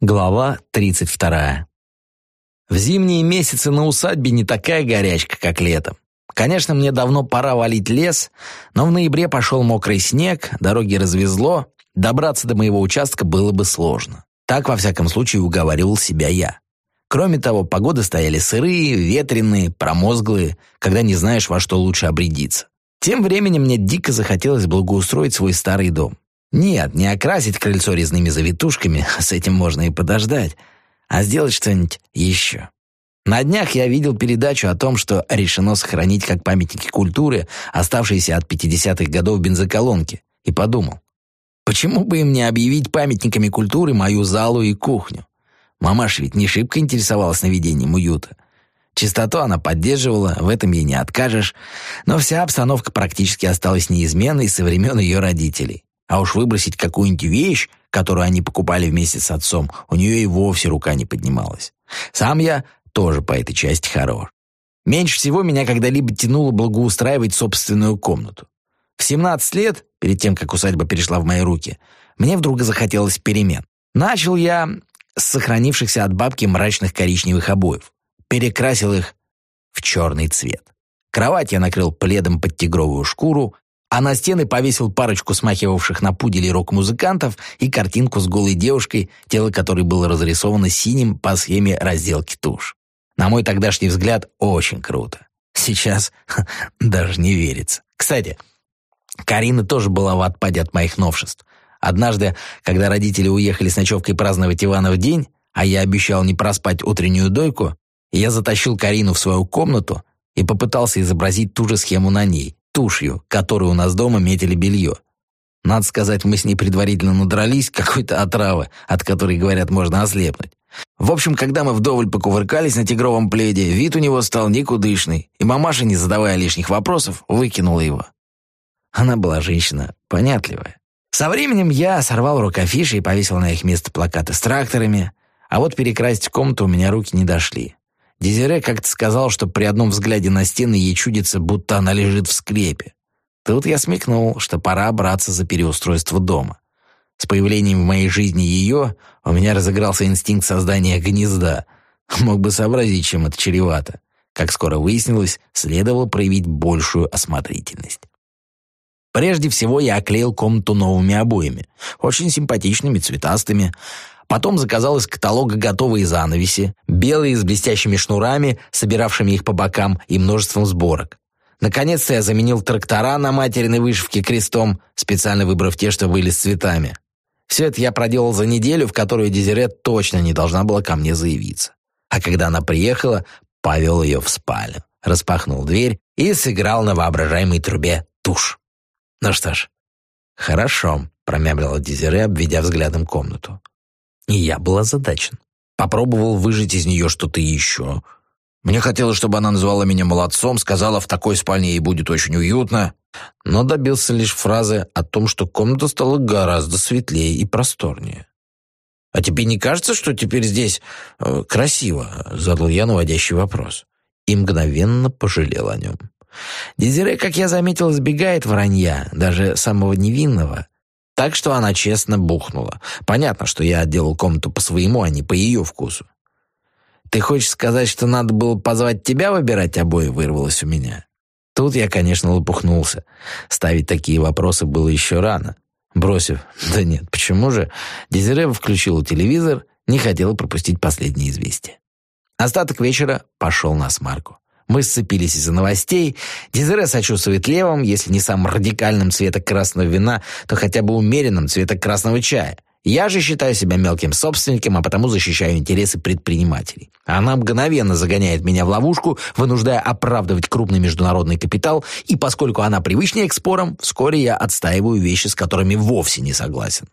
Глава 32. В зимние месяцы на усадьбе не такая горячка, как летом. Конечно, мне давно пора валить лес, но в ноябре пошел мокрый снег, дороги развезло, добраться до моего участка было бы сложно. Так, во всяком случае, уговаривал себя я. Кроме того, погоды стояли сырые, ветреные, промозглые, когда не знаешь, во что лучше обрядиться. Тем временем мне дико захотелось благоустроить свой старый дом. Нет, не окрасить крыльцо резными завитушками, с этим можно и подождать, а сделать что-нибудь еще. На днях я видел передачу о том, что решено сохранить как памятники культуры оставшиеся от 50-х годов бензоколонки, и подумал, почему бы им не объявить памятниками культуры мою залу и кухню? Мамаша ведь не шибко интересовалась наведением уюта. Чистоту она поддерживала, в этом ей не откажешь, но вся обстановка практически осталась неизменной со времен ее родителей. А уж выбросить какую-нибудь вещь, которую они покупали вместе с отцом, у нее и вовсе рука не поднималась. Сам я тоже по этой части хорош. Меньше всего меня когда-либо тянуло благоустраивать собственную комнату. В 17 лет, перед тем, как усадьба перешла в мои руки, мне вдруг захотелось перемен. Начал я с сохранившихся от бабки мрачных коричневых обоев. Перекрасил их в черный цвет. Кровать я накрыл пледом под тигровую шкуру, а на стены повесил парочку смахивавших на пуделей рок-музыкантов и картинку с голой девушкой, тело которой было разрисовано синим по схеме разделки тушь. На мой тогдашний взгляд, очень круто. Сейчас даже не верится. Кстати, Карина тоже была в отпаде от моих новшеств. Однажды, когда родители уехали с ночевкой праздновать Иванов день, а я обещал не проспать утреннюю дойку, я затащил Карину в свою комнату и попытался изобразить ту же схему на ней тушью, которую у нас дома метили белье. Надо сказать, мы с ней предварительно надрались какой-то отравы, от которой, говорят, можно ослепнуть. В общем, когда мы вдоволь покувыркались на тигровом пледе, вид у него стал никудышный, и мамаша, не задавая лишних вопросов, выкинула его. Она была женщина понятливая. Со временем я сорвал рукофиши и повесил на их место плакаты с тракторами, а вот перекрасить комнату у меня руки не дошли. Дезире как-то сказал, что при одном взгляде на стены ей чудится, будто она лежит в склепе. Тут я смекнул, что пора браться за переустройство дома. С появлением в моей жизни ее у меня разыгрался инстинкт создания гнезда. Мог бы сообразить, чем это чревато. Как скоро выяснилось, следовало проявить большую осмотрительность. Прежде всего я оклеил комнату новыми обоями, очень симпатичными, цветастыми, Потом заказал из каталога готовые занавеси, белые с блестящими шнурами, собиравшими их по бокам и множеством сборок. Наконец-то я заменил трактора на материной вышивке крестом, специально выбрав те, что были с цветами. Все это я проделал за неделю, в которую Дезирет точно не должна была ко мне заявиться. А когда она приехала, повел ее в спальню, распахнул дверь и сыграл на воображаемой трубе тушь. Ну что ж, хорошо, промямлила Дезире, обведя взглядом комнату. И я был озадачен. Попробовал выжить из нее что-то еще. Мне хотелось, чтобы она назвала меня молодцом, сказала, в такой спальне ей будет очень уютно, но добился лишь фразы о том, что комната стала гораздо светлее и просторнее. «А тебе не кажется, что теперь здесь э, красиво?» — задал я наводящий вопрос. И мгновенно пожалел о нем. Дезире, как я заметил, избегает вранья, даже самого невинного. Так что она честно бухнула. Понятно, что я отделал комнату по своему, а не по ее вкусу. «Ты хочешь сказать, что надо было позвать тебя выбирать обои?» — вырвалось у меня. Тут я, конечно, лопухнулся. Ставить такие вопросы было еще рано. Бросив, да нет, почему же? Дезире включила телевизор, не хотела пропустить последние известия. Остаток вечера пошел на смарку. Мы сцепились из-за новостей. Дезире сочувствует левым, если не самым радикальным цвета красного вина, то хотя бы умеренным цвета красного чая. Я же считаю себя мелким собственником, а потому защищаю интересы предпринимателей. Она мгновенно загоняет меня в ловушку, вынуждая оправдывать крупный международный капитал, и поскольку она привычнее к спорам, вскоре я отстаиваю вещи, с которыми вовсе не согласен.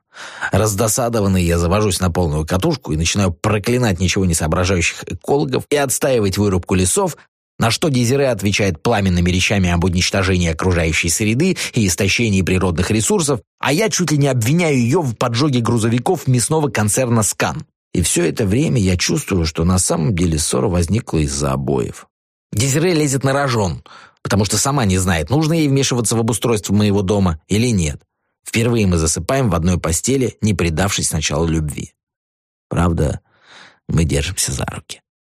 Раздосадованный я завожусь на полную катушку и начинаю проклинать ничего не соображающих экологов и отстаивать вырубку лесов, на что Дезире отвечает пламенными речами об уничтожении окружающей среды и истощении природных ресурсов, а я чуть ли не обвиняю ее в поджоге грузовиков мясного концерна «Скан». И все это время я чувствую, что на самом деле ссора возникла из-за обоев. Дезире лезет на рожон, потому что сама не знает, нужно ей вмешиваться в обустройство моего дома или нет. Впервые мы засыпаем в одной постели, не предавшись сначала любви. Правда, мы держимся за руки.